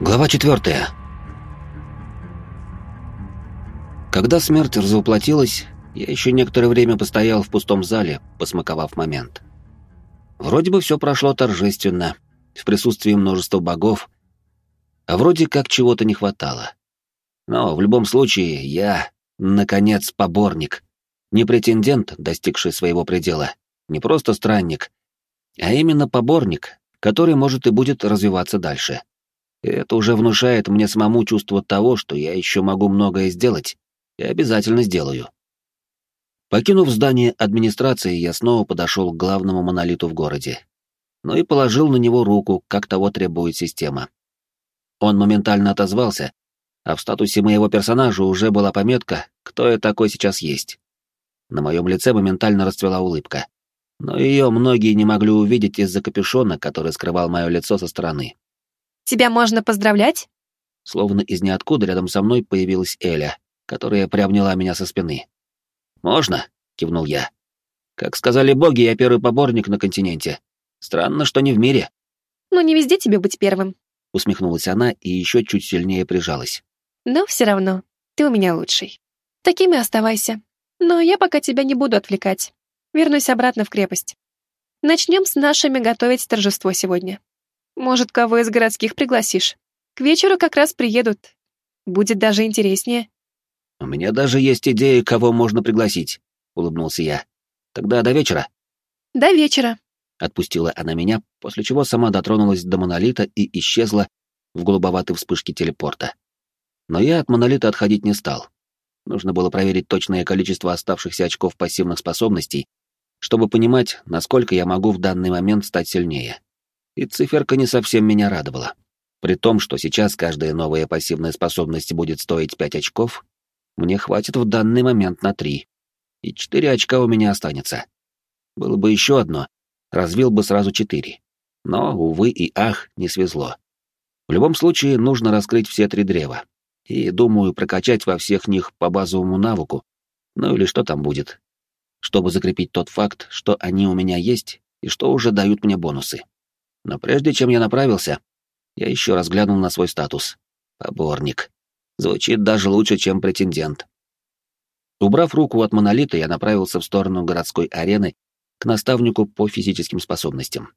Глава четвертая. Когда смерть разоплотилась, я еще некоторое время постоял в пустом зале, посмаковав момент. Вроде бы все прошло торжественно, в присутствии множества богов, а вроде как чего-то не хватало. Но в любом случае я, наконец, поборник, не претендент, достигший своего предела, не просто странник, а именно поборник, который может и будет развиваться дальше. И это уже внушает мне самому чувство того, что я еще могу многое сделать, и обязательно сделаю. Покинув здание администрации, я снова подошел к главному монолиту в городе. Ну и положил на него руку, как того требует система. Он моментально отозвался, а в статусе моего персонажа уже была пометка, кто я такой сейчас есть. На моем лице моментально расцвела улыбка. Но ее многие не могли увидеть из-за капюшона, который скрывал мое лицо со стороны. Тебя можно поздравлять?» Словно из ниоткуда рядом со мной появилась Эля, которая приобняла меня со спины. «Можно?» — кивнул я. «Как сказали боги, я первый поборник на континенте. Странно, что не в мире». «Ну, не везде тебе быть первым», — усмехнулась она и еще чуть сильнее прижалась. «Но все равно, ты у меня лучший. Таким и оставайся. Но я пока тебя не буду отвлекать. Вернусь обратно в крепость. Начнем с нашими готовить торжество сегодня. Может, кого из городских пригласишь? К вечеру как раз приедут. Будет даже интереснее. У меня даже есть идея, кого можно пригласить, улыбнулся я. Тогда до вечера. До вечера. Отпустила она меня, после чего сама дотронулась до монолита и исчезла в голубоватой вспышке телепорта. Но я от монолита отходить не стал. Нужно было проверить точное количество оставшихся очков пассивных способностей, чтобы понимать, насколько я могу в данный момент стать сильнее и циферка не совсем меня радовала. При том, что сейчас каждая новая пассивная способность будет стоить 5 очков, мне хватит в данный момент на 3. И 4 очка у меня останется. Было бы еще одно, развил бы сразу 4. Но, увы и ах, не свезло. В любом случае, нужно раскрыть все три древа. И, думаю, прокачать во всех них по базовому навыку, ну или что там будет, чтобы закрепить тот факт, что они у меня есть и что уже дают мне бонусы. Но прежде чем я направился, я еще раз глянул на свой статус. Поборник. Звучит даже лучше, чем претендент. Убрав руку от монолита, я направился в сторону городской арены к наставнику по физическим способностям.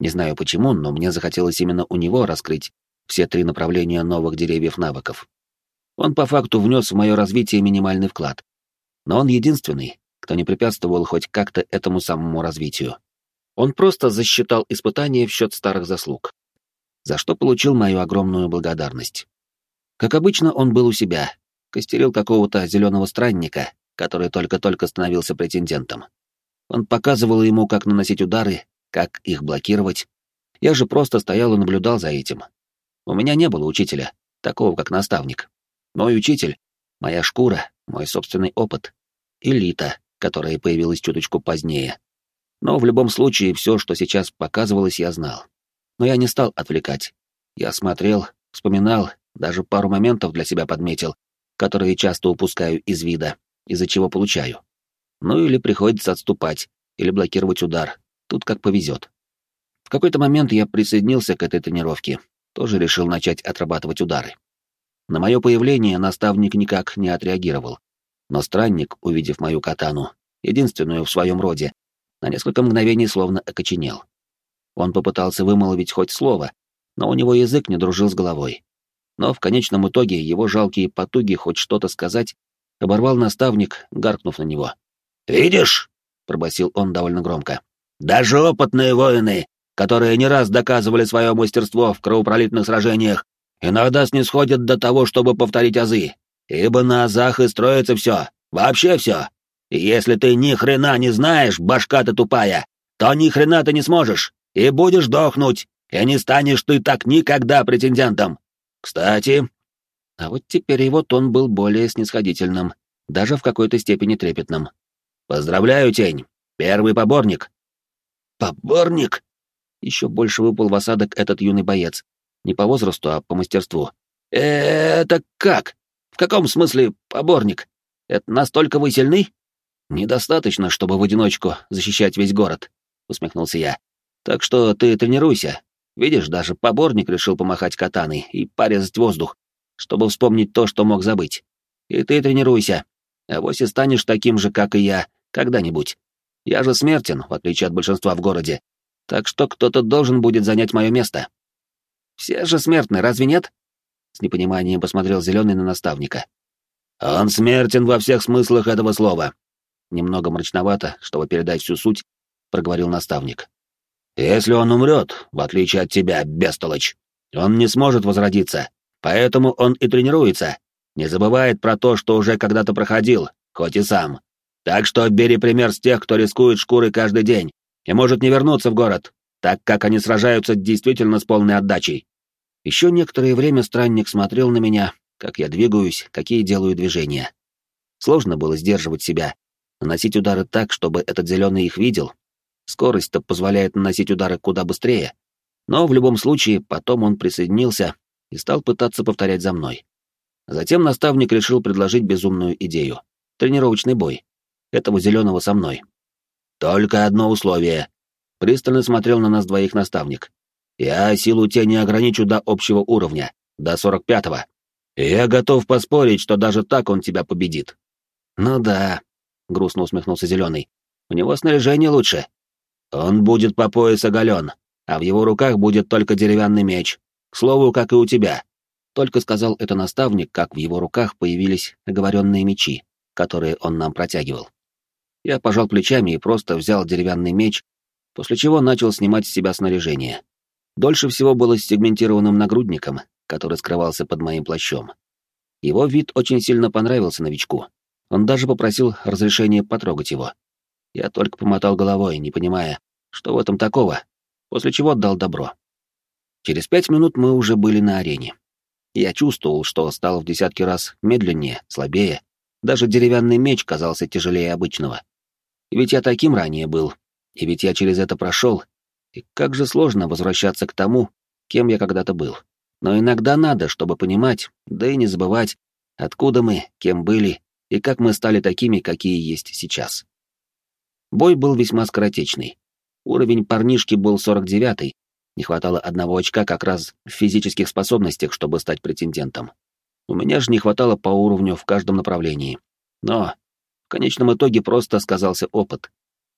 Не знаю почему, но мне захотелось именно у него раскрыть все три направления новых деревьев навыков. Он по факту внес в мое развитие минимальный вклад. Но он единственный, кто не препятствовал хоть как-то этому самому развитию. Он просто засчитал испытание в счет старых заслуг, за что получил мою огромную благодарность. Как обычно, он был у себя, костерил какого-то зеленого странника, который только-только становился претендентом. Он показывал ему, как наносить удары, как их блокировать. Я же просто стоял и наблюдал за этим. У меня не было учителя, такого как наставник. Мой учитель — моя шкура, мой собственный опыт. Элита, которая появилась чуточку позднее, но в любом случае все, что сейчас показывалось, я знал. Но я не стал отвлекать. Я смотрел, вспоминал, даже пару моментов для себя подметил, которые часто упускаю из вида, из-за чего получаю. Ну или приходится отступать, или блокировать удар. Тут как повезет. В какой-то момент я присоединился к этой тренировке, тоже решил начать отрабатывать удары. На мое появление наставник никак не отреагировал. Но странник, увидев мою катану, единственную в своем роде, на несколько мгновений словно окоченел. Он попытался вымолвить хоть слово, но у него язык не дружил с головой. Но в конечном итоге его жалкие потуги хоть что-то сказать оборвал наставник, гаркнув на него. «Видишь?» — пробасил он довольно громко. «Даже опытные воины, которые не раз доказывали свое мастерство в кровопролитных сражениях, иногда снисходят до того, чтобы повторить азы, ибо на азах и строится все, вообще все. Если ты ни хрена не знаешь, башка ты тупая, то ни хрена ты не сможешь, и будешь дохнуть, и не станешь ты так никогда претендентом. Кстати...» А вот теперь его тон был более снисходительным, даже в какой-то степени трепетным. «Поздравляю, Тень, первый поборник». «Поборник?» Еще больше выпал в осадок этот юный боец. Не по возрасту, а по мастерству. «Это как? В каком смысле поборник? Это настолько вы сильны?» «Недостаточно, чтобы в одиночку защищать весь город», — усмехнулся я. «Так что ты тренируйся. Видишь, даже поборник решил помахать катаной и порезать воздух, чтобы вспомнить то, что мог забыть. И ты тренируйся. А вось и станешь таким же, как и я, когда-нибудь. Я же смертен, в отличие от большинства в городе. Так что кто-то должен будет занять мое место. Все же смертны, разве нет? С непониманием посмотрел Зеленый на наставника. Он смертен во всех смыслах этого слова. Немного мрачновато, чтобы передать всю суть, проговорил наставник. Если он умрет, в отличие от тебя, бестолочь, он не сможет возродиться, поэтому он и тренируется, не забывает про то, что уже когда-то проходил, хоть и сам. Так что бери пример с тех, кто рискует шкурой каждый день и может не вернуться в город, так как они сражаются действительно с полной отдачей. Еще некоторое время странник смотрел на меня, как я двигаюсь, какие делаю движения. Сложно было сдерживать себя, наносить удары так, чтобы этот зеленый их видел. Скорость-то позволяет наносить удары куда быстрее. Но в любом случае, потом он присоединился и стал пытаться повторять за мной. Затем наставник решил предложить безумную идею. Тренировочный бой. Этого зеленого со мной. Только одно условие. Пристально смотрел на нас двоих наставник. Я силу тени ограничу до общего уровня, до 45-го. И я готов поспорить, что даже так он тебя победит. Ну да, грустно усмехнулся Зеленый. У него снаряжение лучше. Он будет по пояс оголен, а в его руках будет только деревянный меч. К слову, как и у тебя. Только сказал это наставник, как в его руках появились оговоренные мечи, которые он нам протягивал. Я пожал плечами и просто взял деревянный меч, после чего начал снимать с себя снаряжение. Дольше всего было с сегментированным нагрудником, который скрывался под моим плащом. Его вид очень сильно понравился новичку. Он даже попросил разрешения потрогать его. Я только помотал головой, не понимая, что в этом такого, после чего отдал добро. Через пять минут мы уже были на арене. Я чувствовал, что стал в десятки раз медленнее, слабее. Даже деревянный меч казался тяжелее обычного. Ведь я таким ранее был, и ведь я через это прошел. И как же сложно возвращаться к тому, кем я когда-то был. Но иногда надо, чтобы понимать, да и не забывать, откуда мы, кем были и как мы стали такими, какие есть сейчас. Бой был весьма скоротечный. Уровень парнишки был 49-й, не хватало одного очка как раз в физических способностях, чтобы стать претендентом. У меня же не хватало по уровню в каждом направлении. Но в конечном итоге просто сказался опыт.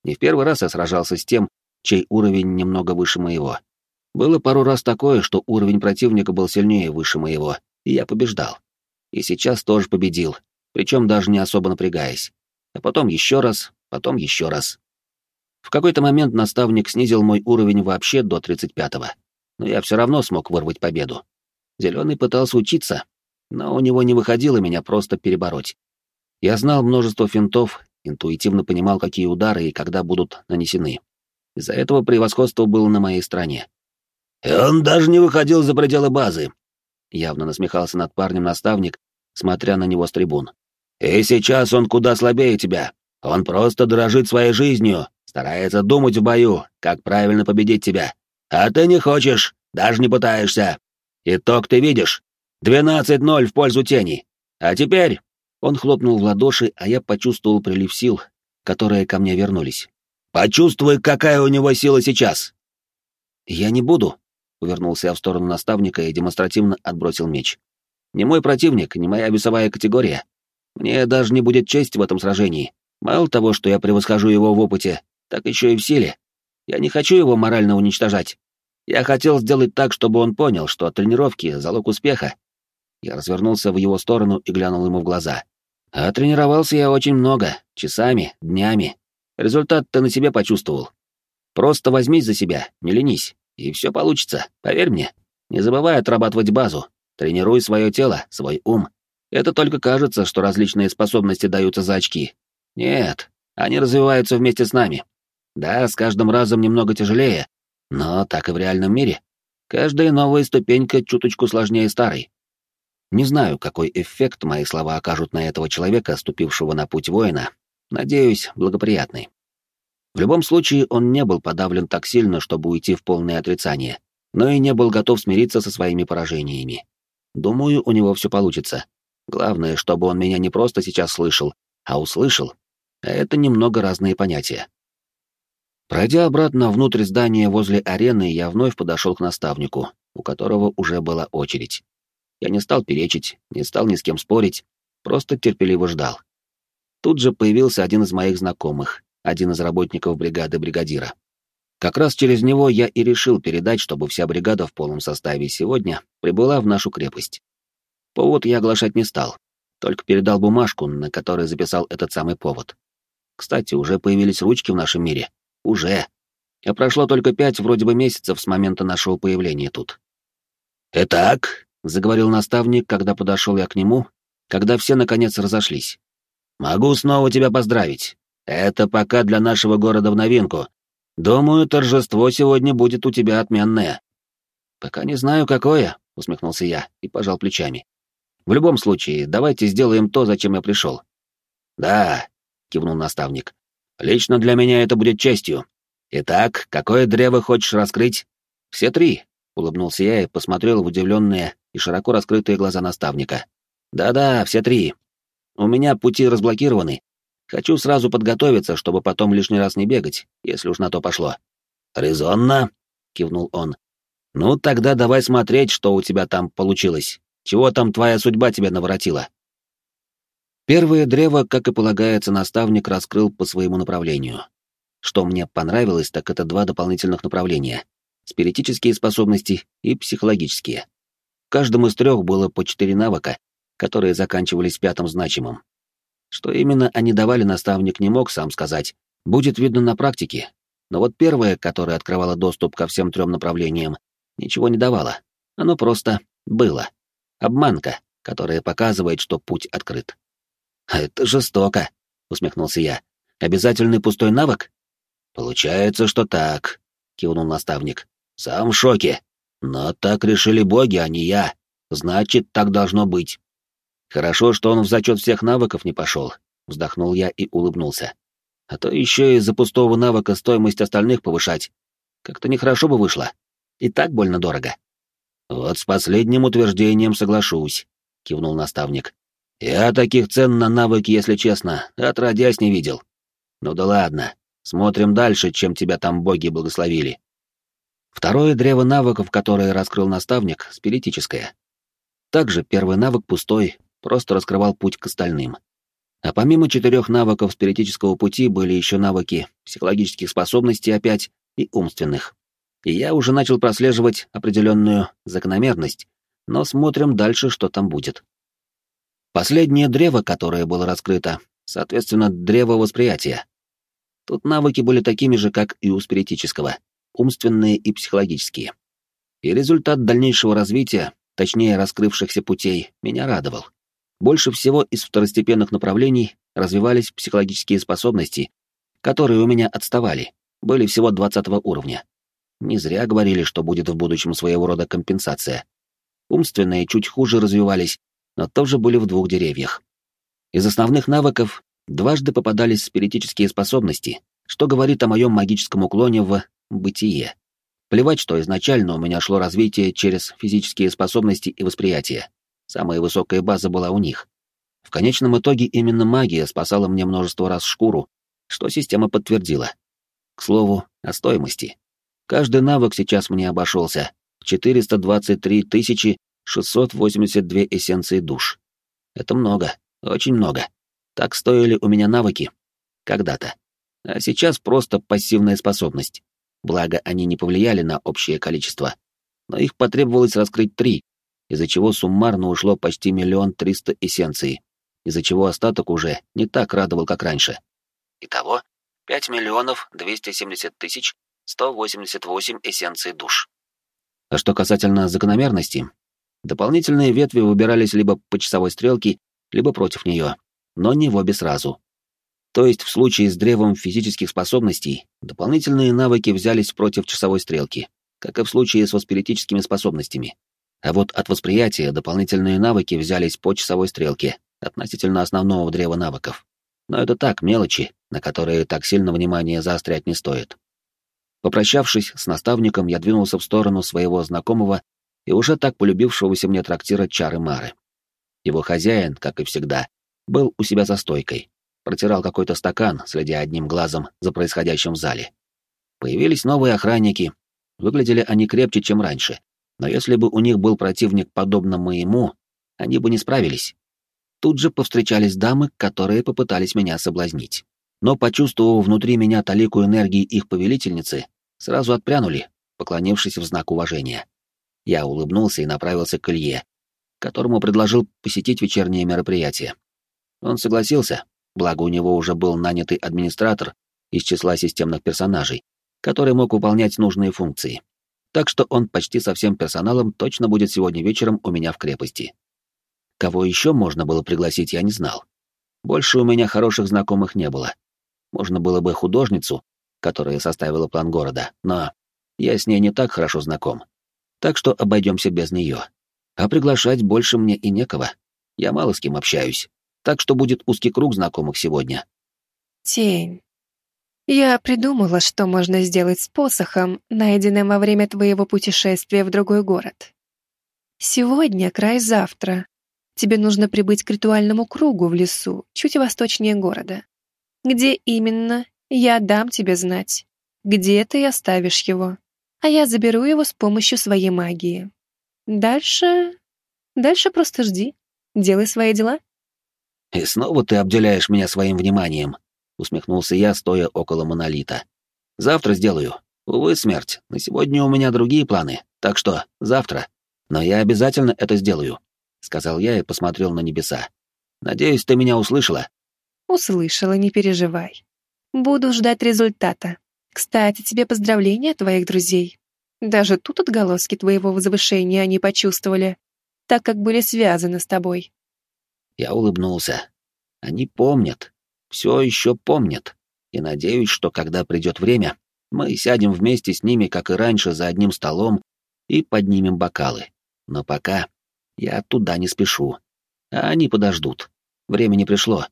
Не в первый раз я сражался с тем, чей уровень немного выше моего. Было пару раз такое, что уровень противника был сильнее выше моего, и я побеждал. И сейчас тоже победил, причем даже не особо напрягаясь. А потом еще раз, потом еще раз. В какой-то момент наставник снизил мой уровень вообще до 35-го, но я все равно смог вырвать победу. Зеленый пытался учиться, но у него не выходило меня просто перебороть. Я знал множество финтов, интуитивно понимал, какие удары и когда будут нанесены. Из-за этого превосходство было на моей стороне. И он даже не выходил за пределы базы. Явно насмехался над парнем наставник, смотря на него с трибун. И сейчас он куда слабее тебя. Он просто дорожит своей жизнью, старается думать в бою, как правильно победить тебя. А ты не хочешь, даже не пытаешься. Итог ты видишь. 12-0 в пользу тени. А теперь...» Он хлопнул в ладоши, а я почувствовал прилив сил, которые ко мне вернулись. «Почувствуй, какая у него сила сейчас!» «Я не буду», — увернулся я в сторону наставника и демонстративно отбросил меч. «Не мой противник, не моя весовая категория. Мне даже не будет честь в этом сражении. Мало того, что я превосхожу его в опыте, так еще и в силе. Я не хочу его морально уничтожать. Я хотел сделать так, чтобы он понял, что тренировки — залог успеха. Я развернулся в его сторону и глянул ему в глаза. А тренировался я очень много, часами, днями. Результат ты на себе почувствовал. Просто возьмись за себя, не ленись, и все получится, поверь мне. Не забывай отрабатывать базу, тренируй свое тело, свой ум. Это только кажется, что различные способности даются за очки. Нет, они развиваются вместе с нами. Да, с каждым разом немного тяжелее, но так и в реальном мире. Каждая новая ступенька чуточку сложнее старой. Не знаю, какой эффект мои слова окажут на этого человека, ступившего на путь воина. Надеюсь, благоприятный. В любом случае, он не был подавлен так сильно, чтобы уйти в полное отрицание, но и не был готов смириться со своими поражениями. Думаю, у него все получится. Главное, чтобы он меня не просто сейчас слышал, а услышал. Это немного разные понятия. Пройдя обратно внутрь здания возле арены, я вновь подошел к наставнику, у которого уже была очередь. Я не стал перечить, не стал ни с кем спорить, просто терпеливо ждал. Тут же появился один из моих знакомых, один из работников бригады бригадира. Как раз через него я и решил передать, чтобы вся бригада в полном составе сегодня прибыла в нашу крепость. Повод я оглашать не стал, только передал бумажку, на которой записал этот самый повод. Кстати, уже появились ручки в нашем мире. Уже. А прошло только пять вроде бы месяцев с момента нашего появления тут. «Итак», — заговорил наставник, когда подошел я к нему, когда все наконец разошлись. «Могу снова тебя поздравить. Это пока для нашего города в новинку. Думаю, торжество сегодня будет у тебя отменное». «Пока не знаю, какое», — усмехнулся я и пожал плечами. «В любом случае, давайте сделаем то, зачем я пришел». «Да», — кивнул наставник. Лично для меня это будет честью. Итак, какое древо хочешь раскрыть? Все три, улыбнулся я и посмотрел в удивленные и широко раскрытые глаза наставника. Да-да, все три. У меня пути разблокированы. Хочу сразу подготовиться, чтобы потом лишний раз не бегать, если уж на то пошло. Резонно, кивнул он. Ну тогда давай смотреть, что у тебя там получилось. Чего там твоя судьба тебя наворотила? Первое древо, как и полагается, наставник раскрыл по своему направлению. Что мне понравилось, так это два дополнительных направления — спиритические способности и психологические. В каждом из трех было по четыре навыка, которые заканчивались пятым значимым. Что именно они давали, наставник не мог сам сказать, будет видно на практике. Но вот первое, которое открывало доступ ко всем трем направлениям, ничего не давало. Оно просто было. Обманка, которая показывает, что путь открыт. «Это жестоко», — усмехнулся я. «Обязательный пустой навык?» «Получается, что так», — кивнул наставник. «Сам в шоке. Но так решили боги, а не я. Значит, так должно быть». «Хорошо, что он в зачет всех навыков не пошел», — вздохнул я и улыбнулся. «А то еще из-за пустого навыка стоимость остальных повышать. Как-то нехорошо бы вышло. И так больно дорого». «Вот с последним утверждением соглашусь», — кивнул наставник. Я таких цен на навыки, если честно, отродясь не видел. Ну да ладно, смотрим дальше, чем тебя там боги благословили. Второе древо навыков, которое раскрыл наставник, спиритическое. Также первый навык пустой, просто раскрывал путь к остальным. А помимо четырех навыков спиритического пути были еще навыки психологических способностей опять и умственных. И я уже начал прослеживать определенную закономерность, но смотрим дальше, что там будет. Последнее древо, которое было раскрыто, соответственно, древо восприятия. Тут навыки были такими же, как и у спиритического, умственные и психологические. И результат дальнейшего развития, точнее раскрывшихся путей, меня радовал. Больше всего из второстепенных направлений развивались психологические способности, которые у меня отставали, были всего 20 уровня. Не зря говорили, что будет в будущем своего рода компенсация. Умственные чуть хуже развивались, но тоже были в двух деревьях. Из основных навыков дважды попадались спиритические способности, что говорит о моем магическом уклоне в бытие. Плевать, что изначально у меня шло развитие через физические способности и восприятие. Самая высокая база была у них. В конечном итоге именно магия спасала мне множество раз шкуру, что система подтвердила. К слову, о стоимости. Каждый навык сейчас мне обошелся в 423 тысячи 682 эссенции душ. Это много, очень много. Так стоили у меня навыки. Когда-то. А сейчас просто пассивная способность. Благо, они не повлияли на общее количество. Но их потребовалось раскрыть три, из-за чего суммарно ушло почти миллион триста эссенций, из-за чего остаток уже не так радовал, как раньше. Итого, пять миллионов двести семьдесят тысяч сто восемьдесят восемь эссенций душ. А что касательно закономерности, Дополнительные ветви выбирались либо по часовой стрелке, либо против нее, но не в обе сразу. То есть в случае с древом физических способностей дополнительные навыки взялись против часовой стрелки, как и в случае с воспиритическими способностями. А вот от восприятия дополнительные навыки взялись по часовой стрелке относительно основного древа навыков. Но это так, мелочи, на которые так сильно внимание заострять не стоит. Попрощавшись с наставником, я двинулся в сторону своего знакомого и уже так полюбившегося мне трактира Чары-Мары. Его хозяин, как и всегда, был у себя за стойкой, протирал какой-то стакан, следя одним глазом за происходящим в зале. Появились новые охранники. Выглядели они крепче, чем раньше. Но если бы у них был противник, подобно моему, они бы не справились. Тут же повстречались дамы, которые попытались меня соблазнить. Но, почувствовав внутри меня талику энергии их повелительницы, сразу отпрянули, поклонившись в знак уважения. Я улыбнулся и направился к Илье, которому предложил посетить вечернее мероприятие. Он согласился, благо у него уже был нанятый администратор из числа системных персонажей, который мог выполнять нужные функции. Так что он почти со всем персоналом точно будет сегодня вечером у меня в крепости. Кого еще можно было пригласить, я не знал. Больше у меня хороших знакомых не было. Можно было бы художницу, которая составила план города, но я с ней не так хорошо знаком. Так что обойдемся без нее. А приглашать больше мне и некого. Я мало с кем общаюсь. Так что будет узкий круг знакомых сегодня. Тень. Я придумала, что можно сделать с посохом, найденным во время твоего путешествия в другой город. Сегодня край завтра. Тебе нужно прибыть к ритуальному кругу в лесу, чуть восточнее города. Где именно, я дам тебе знать. Где ты оставишь его, а я заберу его с помощью своей магии. Дальше... Дальше просто жди. Делай свои дела. «И снова ты обделяешь меня своим вниманием», — усмехнулся я, стоя около монолита. «Завтра сделаю. Увы, смерть, на сегодня у меня другие планы, так что завтра. Но я обязательно это сделаю», — сказал я и посмотрел на небеса. «Надеюсь, ты меня услышала?» «Услышала, не переживай. Буду ждать результата. Кстати, тебе поздравления от твоих друзей. Даже тут отголоски твоего возвышения они почувствовали, так как были связаны с тобой. Я улыбнулся. Они помнят. Все еще помнят. И надеюсь, что когда придет время, мы сядем вместе с ними, как и раньше, за одним столом и поднимем бокалы. Но пока я туда не спешу. А они подождут. Время не пришло.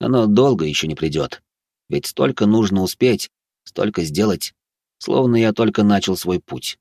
Оно долго еще не придет. Ведь столько нужно успеть, столько сделать, словно я только начал свой путь.